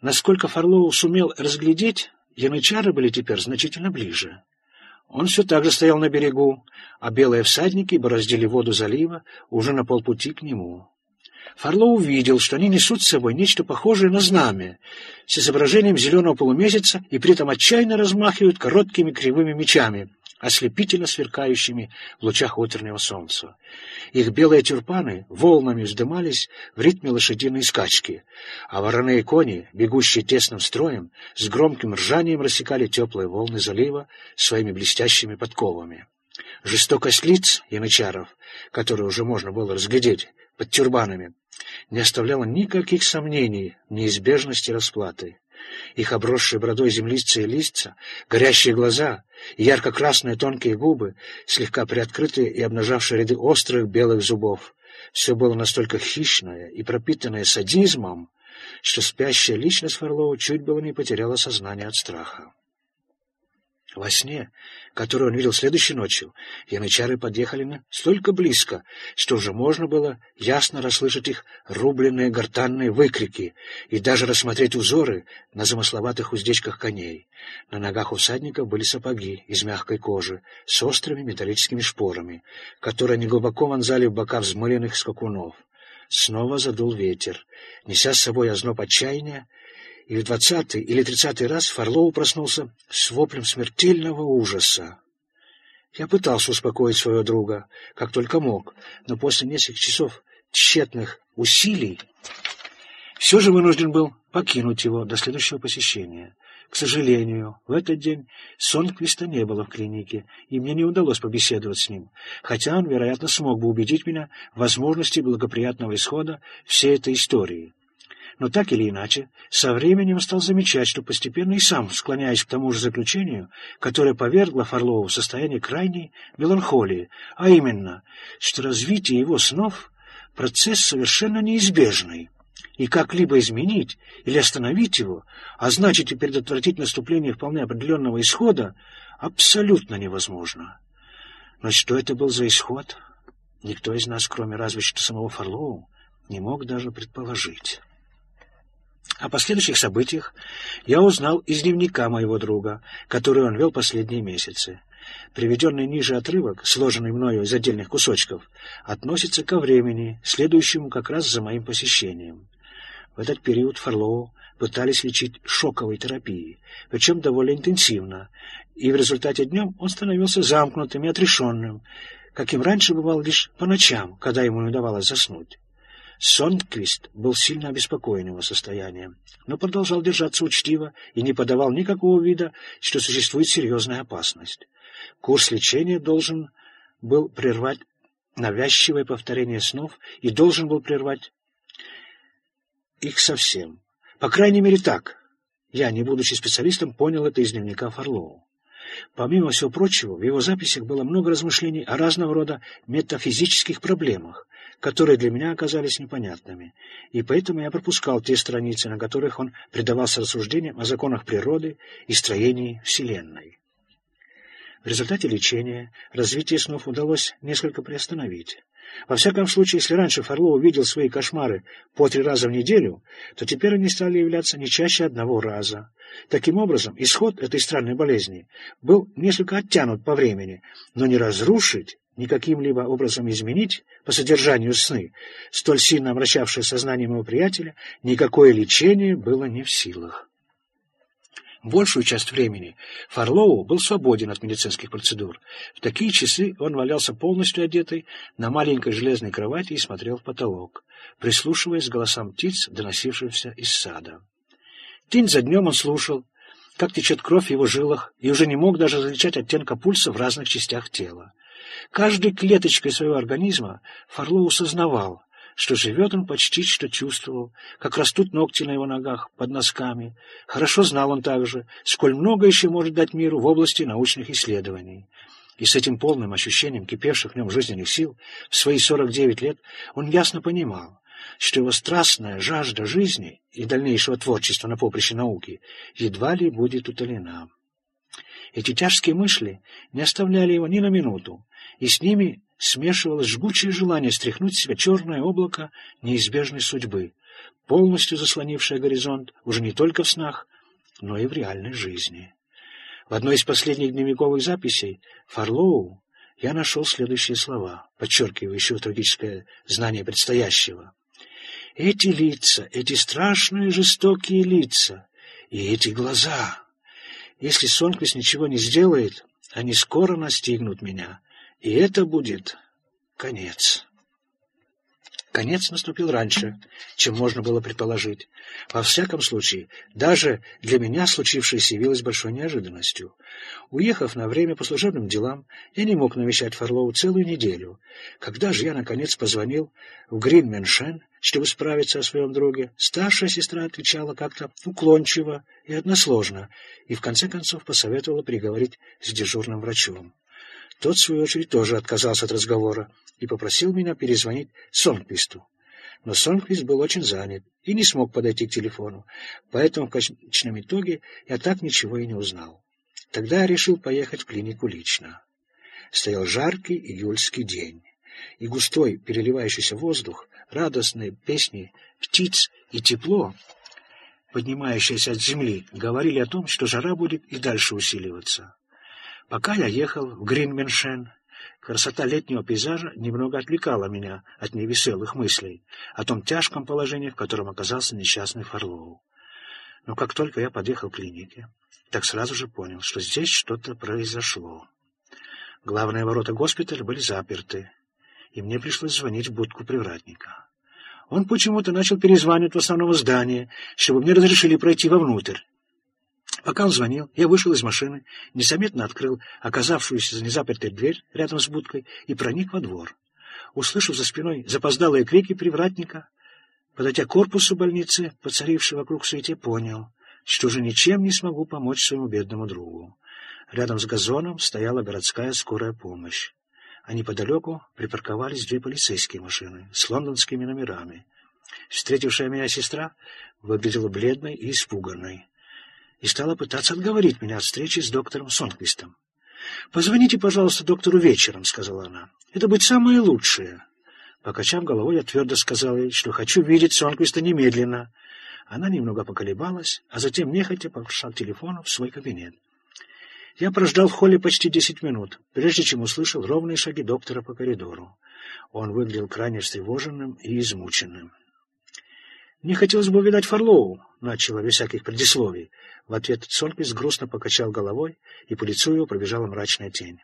Насколько Фарлоу сумел разглядеть, янычары были теперь значительно ближе. Он все так же стоял на берегу, а белые всадники бороздили воду залива уже на полпути к нему. Фарло увидел, что они несут с собой нечто похожее на знамя, с изображением зеленого полумесяца и при этом отчаянно размахивают короткими кривыми мечами, ослепительно сверкающими в лучах утреннего солнца. Их белые тюрпаны волнами вздымались в ритме лошадиной скачки, а вороные кони, бегущие тесным строем, с громким ржанием рассекали теплые волны залива своими блестящими подковами. Жестокость лиц янычаров, которые уже можно было разглядеть под тюрбанами, не оставляла никаких сомнений в неизбежности расплаты. Их обросшие бородой землистые листья, горящие глаза и ярко-красные тонкие губы, слегка приоткрытые и обнажавшие ряды острых белых зубов. Все было настолько хищное и пропитанное садизмом, что спящая личность Фарлоу чуть было не потеряла сознание от страха. Во сне, который он видел следующей ночью, янычары подъехали настолько близко, что уже можно было ясно расслышать их рубленные гортанные выкрики и даже рассмотреть узоры на замысловатых уздечках коней. На ногах у всадников были сапоги из мягкой кожи с острыми металлическими шпорами, которые неглубоко вонзали в бока взмыленных скакунов. Снова задул ветер, неся с собой озноб отчаяния и в двадцатый или тридцатый раз Фарлоу проснулся с воплем смертельного ужаса. Я пытался успокоить своего друга, как только мог, но после нескольких часов тщетных усилий все же вынужден был покинуть его до следующего посещения. К сожалению, в этот день Сонквиста не было в клинике, и мне не удалось побеседовать с ним, хотя он, вероятно, смог бы убедить меня в возможности благоприятного исхода всей этой истории. Но так или иначе, со временем стал замечать, что постепенно и сам склоняясь к тому же заключению, которое повергло Фарлова в состояние крайней меланхолии, а именно, что развитие его снов — процесс совершенно неизбежный, и как-либо изменить или остановить его, а значит и предотвратить наступление вполне определенного исхода, абсолютно невозможно. Но что это был за исход, никто из нас, кроме разве что самого Фарлоу, не мог даже предположить. О последующих событиях я узнал из дневника моего друга, который он вел последние месяцы. Приведенный ниже отрывок, сложенный мною из отдельных кусочков, относится ко времени, следующему как раз за моим посещением. В этот период Фарлоу пытались лечить шоковой терапией, причем довольно интенсивно, и в результате днем он становился замкнутым и отрешенным, каким раньше бывал лишь по ночам, когда ему не удавалось заснуть. Сонквист был сильно обеспокоен его состоянием, но продолжал держаться учтиво и не подавал никакого вида, что существует серьезная опасность. Курс лечения должен был прервать навязчивое повторение снов и должен был прервать их совсем. По крайней мере так. Я, не будучи специалистом, понял это из дневника Фарлоу. Помимо всего прочего, в его записях было много размышлений о разного рода метафизических проблемах, которые для меня оказались непонятными, и поэтому я пропускал те страницы, на которых он предавался рассуждениям о законах природы и строении Вселенной. В результате лечения развитие снов удалось несколько приостановить. Во всяком случае, если раньше Фарлоу видел свои кошмары по три раза в неделю, то теперь они стали являться не чаще одного раза. Таким образом, исход этой странной болезни был несколько оттянут по времени, но не разрушить, ни каким-либо образом изменить по содержанию сны, столь сильно обращавшее сознание моего приятеля, никакое лечение было не в силах. Большую часть времени Фарлоу был свободен от медицинских процедур. В такие часы он валялся полностью одетый на маленькой железной кровати и смотрел в потолок, прислушиваясь к голосам птиц, доносившимся из сада. День за днем он слушал, как течет кровь в его жилах, и уже не мог даже различать оттенка пульса в разных частях тела. Каждой клеточкой своего организма Фарлоу сознавал, что живет он почти что чувствовал, как растут ногти на его ногах под носками. Хорошо знал он также, сколь много еще может дать миру в области научных исследований. И с этим полным ощущением кипевших в нем жизненных сил в свои 49 лет он ясно понимал, что его страстная жажда жизни и дальнейшего творчества на поприще науки едва ли будет утолена. Эти тяжкие мысли не оставляли его ни на минуту, и с ними смешивалось жгучее желание стряхнуть с себя черное облако неизбежной судьбы, полностью заслонившее горизонт уже не только в снах, но и в реальной жизни. В одной из последних дневниковых записей Фарлоу я нашел следующие слова, подчеркивающие трагическое знание предстоящего. Эти лица, эти страшные жестокие лица и эти глаза. Если Сонквис ничего не сделает, они скоро настигнут меня, и это будет конец. Конец наступил раньше, чем можно было предположить. Во всяком случае, даже для меня случившееся явилось большой неожиданностью. Уехав на время по служебным делам, я не мог навещать Фарлоу целую неделю. Когда же я, наконец, позвонил в Гринменшен, чтобы справиться о своем друге, старшая сестра отвечала как-то уклончиво и односложно, и в конце концов посоветовала переговорить с дежурным врачом. Тот, в свою очередь, тоже отказался от разговора и попросил меня перезвонить Сонквисту. Но Сонквист был очень занят и не смог подойти к телефону, поэтому в конечном итоге я так ничего и не узнал. Тогда я решил поехать в клинику лично. Стоял жаркий июльский день, и густой переливающийся воздух, радостные песни птиц и тепло, поднимающееся от земли, говорили о том, что жара будет и дальше усиливаться. Пока я ехал в Гринменшен, красота летнего пейзажа немного отвлекала меня от невеселых мыслей о том тяжком положении, в котором оказался несчастный Фарлоу. Но как только я подъехал к клинике, так сразу же понял, что здесь что-то произошло. Главные ворота госпиталя были заперты, и мне пришлось звонить в будку привратника. Он почему-то начал перезванивать в основном здание, чтобы мне разрешили пройти вовнутрь. Пока он звонил, я вышел из машины, незаметно открыл оказавшуюся за незапертой дверь рядом с будкой и проник во двор. Услышав за спиной запоздалые крики привратника, подойдя к корпусу больницы, поцаривший вокруг суете, понял, что уже ничем не смогу помочь своему бедному другу. Рядом с газоном стояла городская скорая помощь, а неподалеку припарковались две полицейские машины с лондонскими номерами. Встретившая меня сестра выглядела бледной и испуганной и стала пытаться отговорить меня от встречи с доктором Сонквистом. «Позвоните, пожалуйста, доктору вечером», — сказала она. «Это будет самое лучшее». Покачав головой, я твердо сказал ей, что хочу видеть Сонквиста немедленно. Она немного поколебалась, а затем нехотя пошла к телефону в свой кабинет. Я прождал в холле почти десять минут, прежде чем услышал ровные шаги доктора по коридору. Он выглядел крайне встревоженным и измученным. «Не хотелось бы видать Фарлоу», — начала без всяких предисловий. В ответ Сольквист грустно покачал головой, и по лицу его пробежала мрачная тень.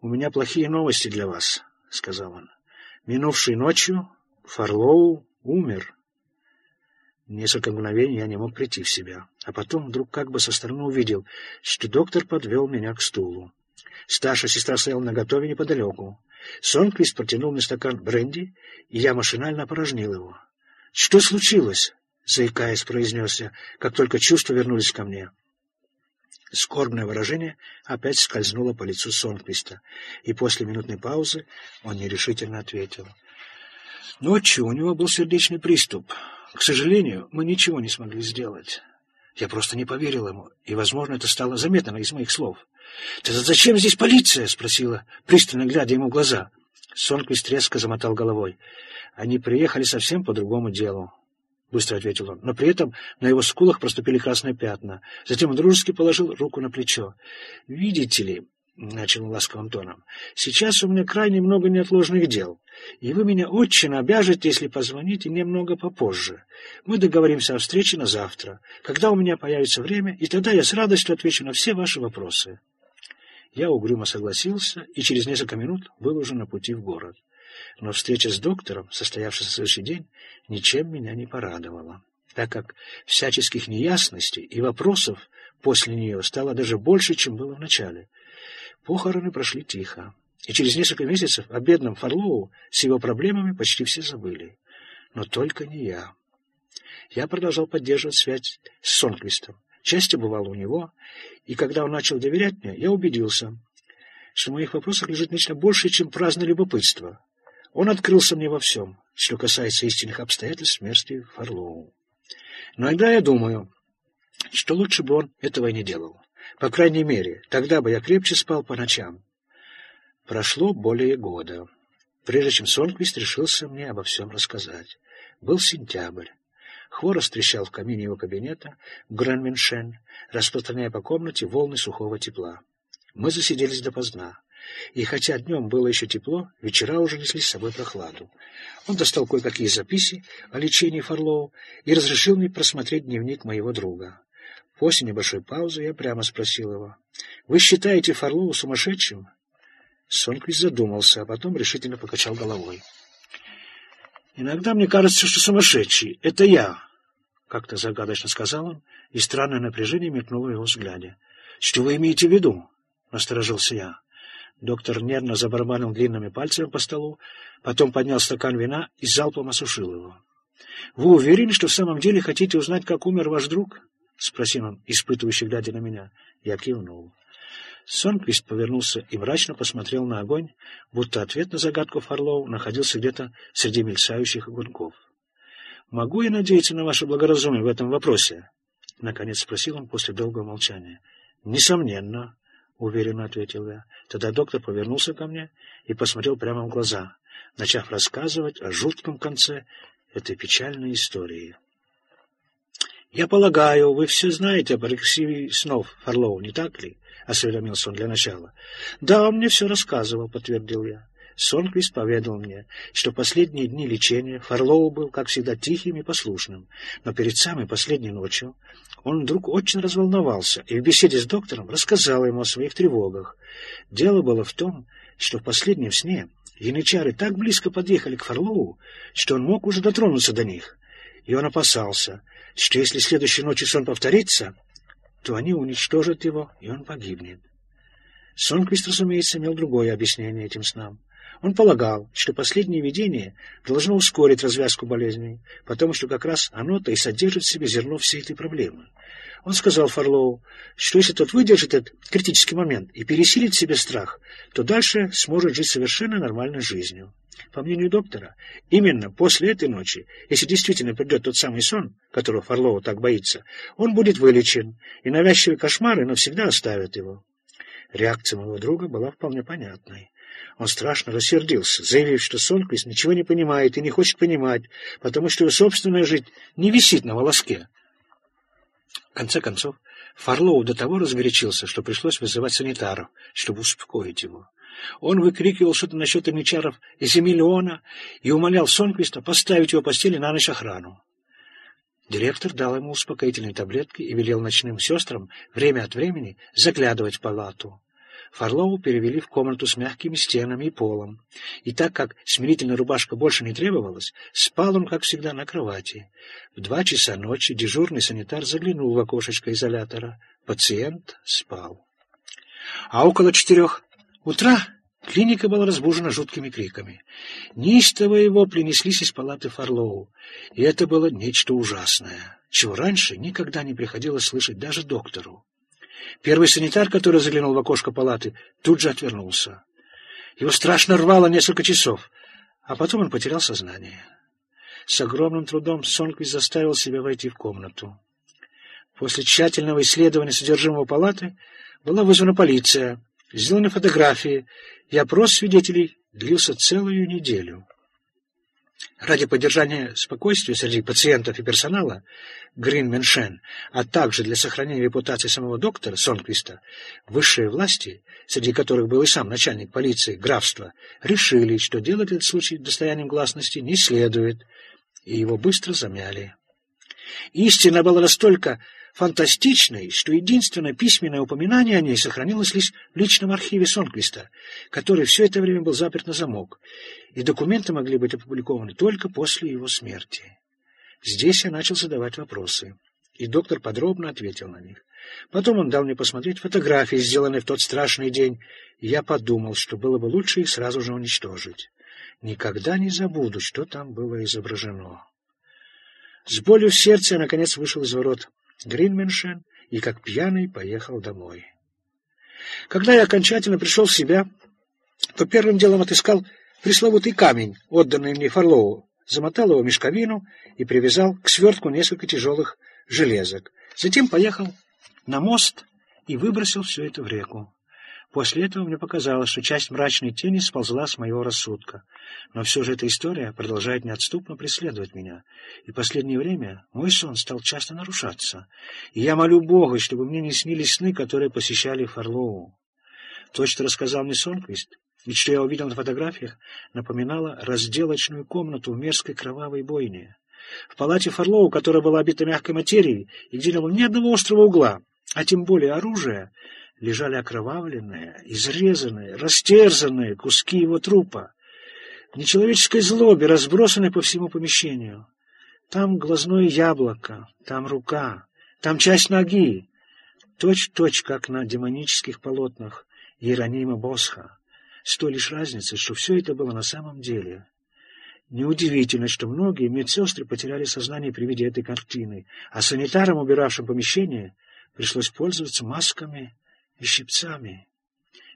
«У меня плохие новости для вас», — сказал он. «Минувшей ночью Фарлоу умер». Несколько мгновений я не мог прийти в себя, а потом вдруг как бы со стороны увидел, что доктор подвел меня к стулу. Старшая сестра стояла наготове неподалеку. Сонквист протянул мне стакан бренди, и я машинально опорожнил его. «Что случилось?» — заикаясь, произнес я, как только чувства вернулись ко мне. Скорбное выражение опять скользнуло по лицу Сонквиста, и после минутной паузы он нерешительно ответил. Ночью у него был сердечный приступ. К сожалению, мы ничего не смогли сделать. Я просто не поверил ему, и, возможно, это стало заметно из моих слов. «Ты зачем здесь полиция?» — спросила, пристально глядя ему в глаза. Сонквист резко замотал головой. Они приехали совсем по другому делу. — быстро ответил он. Но при этом на его скулах проступили красные пятна. Затем он дружески положил руку на плечо. — Видите ли, — начал он ласковым тоном, — сейчас у меня крайне много неотложных дел, и вы меня очень обяжете, если позвоните немного попозже. Мы договоримся о встрече на завтра, когда у меня появится время, и тогда я с радостью отвечу на все ваши вопросы. Я угрюмо согласился, и через несколько минут был уже на пути в город. Но встреча с доктором, состоявшаяся в следующий день, ничем меня не порадовала, так как всяческих неясностей и вопросов после нее стало даже больше, чем было в начале. Похороны прошли тихо, и через несколько месяцев о бедном Фарлоу с его проблемами почти все забыли. Но только не я. Я продолжал поддерживать связь с Сонквистом, часто бывал у него, и когда он начал доверять мне, я убедился, что в моих вопросах лежит нечто большее, чем праздное любопытство. Он открылся мне во всем, что касается истинных обстоятельств смерти Фарлоу. Но иногда я думаю, что лучше бы он этого и не делал. По крайней мере, тогда бы я крепче спал по ночам. Прошло более года, прежде чем Сонквист решился мне обо всем рассказать. Был сентябрь. Хворост трещал в камине его кабинета Гранменшен, распространяя по комнате волны сухого тепла. Мы засиделись допоздна. И хотя днем было еще тепло, вечера уже несли с собой прохладу. Он достал кое-какие записи о лечении Фарлоу и разрешил мне просмотреть дневник моего друга. После небольшой паузы я прямо спросил его, «Вы считаете Фарлоу сумасшедшим?» Сонквист задумался, а потом решительно покачал головой. «Иногда мне кажется, что сумасшедший — это я», — как-то загадочно сказал он, и странное напряжение мелькнуло в его взгляде. «Что вы имеете в виду?» — насторожился я. Доктор нервно забарабанил длинными пальцами по столу, потом поднял стакан вина и залпом осушил его. «Вы уверены, что в самом деле хотите узнать, как умер ваш друг?» — спросил он, испытывающий, глядя на меня. Я кивнул. Сонквист повернулся и мрачно посмотрел на огонь, будто ответ на загадку Фарлоу находился где-то среди мельцающих огоньков. «Могу я надеяться на ваше благоразумие в этом вопросе?» — наконец спросил он после долгого молчания. «Несомненно», — уверенно ответил я. Тогда доктор повернулся ко мне и посмотрел прямо в глаза, начав рассказывать о жутком конце этой печальной истории. «Я полагаю, вы все знаете об Алексее снов Фарлоу, не так ли?» — осведомился он для начала. «Да, он мне все рассказывал», — подтвердил я. Сонквист поведал мне, что последние дни лечения Фарлоу был, как всегда, тихим и послушным, но перед самой последней ночью он вдруг очень разволновался и в беседе с доктором рассказал ему о своих тревогах. Дело было в том, что в последнем сне янычары так близко подъехали к Фарлоу, что он мог уже дотронуться до них, и он опасался, что если следующей ночью сон повторится, то они уничтожат его, и он погибнет. Сонквист, разумеется, имел другое объяснение этим снам. Он полагал, что последнее видение должно ускорить развязку болезни, потому что как раз оно-то и содержит в себе зерно всей этой проблемы. Он сказал Фарлоу, что если тот выдержит этот критический момент и пересилит в себе страх, то дальше сможет жить совершенно нормальной жизнью. По мнению доктора, именно после этой ночи, если действительно придет тот самый сон, которого Фарлоу так боится, он будет вылечен, и навязчивые кошмары навсегда оставят его. Реакция моего друга была вполне понятной. Он страшно рассердился, заявив, что Сонквист ничего не понимает и не хочет понимать, потому что его собственная жизнь не висит на волоске. В конце концов, Фарлоу до того разгорячился, что пришлось вызывать санитаров, чтобы успокоить его. Он выкрикивал что-то насчет аничаров из миллиона и умолял Сонквиста поставить его постели на ночь охрану. Директор дал ему успокоительные таблетки и велел ночным сестрам время от времени заглядывать в палату. Фарлову перевели в комнату с мягкими стенами и полом, и так как смирительная рубашка больше не требовалась, спал он, как всегда, на кровати. В два часа ночи дежурный санитар заглянул в окошечко изолятора. Пациент спал. А около четырех утра клиника была разбужена жуткими криками. Неистовые вопли неслись из палаты Фарлоу, и это было нечто ужасное, чего раньше никогда не приходилось слышать даже доктору. Первый санитар, который заглянул в окошко палаты, тут же отвернулся. Его страшно рвало несколько часов, а потом он потерял сознание. С огромным трудом Сонквист заставил себя войти в комнату. После тщательного исследования содержимого палаты была вызвана полиция, сделаны фотографии, и опрос свидетелей длился целую неделю. Ради поддержания спокойствия среди пациентов и персонала Гринменшен, а также для сохранения репутации самого доктора Сонквиста, высшие власти, среди которых был и сам начальник полиции графства, решили, что делать этот случай достоянием гласности не следует, и его быстро замяли. Истина была настолько фантастичной, что единственное письменное упоминание о ней сохранилось лишь в личном архиве Сонквиста, который все это время был заперт на замок, и документы могли быть опубликованы только после его смерти. Здесь я начал задавать вопросы, и доктор подробно ответил на них. Потом он дал мне посмотреть фотографии, сделанные в тот страшный день, и я подумал, что было бы лучше их сразу же уничтожить. Никогда не забуду, что там было изображено. С болью в сердце я, наконец, вышел из ворот Гринменшен и, как пьяный, поехал домой. Когда я окончательно пришел в себя, то первым делом отыскал пресловутый камень, отданный мне Фарлоу, замотал его в мешковину и привязал к свертку несколько тяжелых железок. Затем поехал на мост и выбросил все это в реку. После этого мне показалось, что часть мрачной тени сползла с моего рассудка. Но все же эта история продолжает неотступно преследовать меня. И в последнее время мой сон стал часто нарушаться. И я молю Бога, чтобы мне не снились сны, которые посещали Фарлоу. То, что рассказал мне Сонквист, ведь что я увидел на фотографиях, напоминало разделочную комнату в мерзкой кровавой бойне. В палате Фарлоу, которая была обита мягкой материей, и где не было ни одного острого угла, а тем более оружия, лежали окровавленные, изрезанные, растерзанные куски его трупа, в нечеловеческой злобе, разбросанные по всему помещению. Там глазное яблоко, там рука, там часть ноги, точь-точь, как на демонических полотнах Иеронима Босха, с той лишь разницей, что все это было на самом деле. Неудивительно, что многие медсестры потеряли сознание при виде этой картины, а санитарам, убиравшим помещение, пришлось пользоваться масками и щипцами.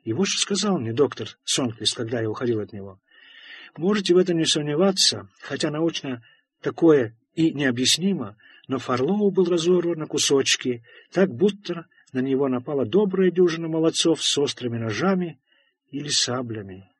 И вот что сказал мне доктор Сонквист, когда я уходил от него. Можете в этом не сомневаться, хотя научно такое и необъяснимо, но Фарлоу был разорван на кусочки, так будто на него напала добрая дюжина молодцов с острыми ножами или саблями.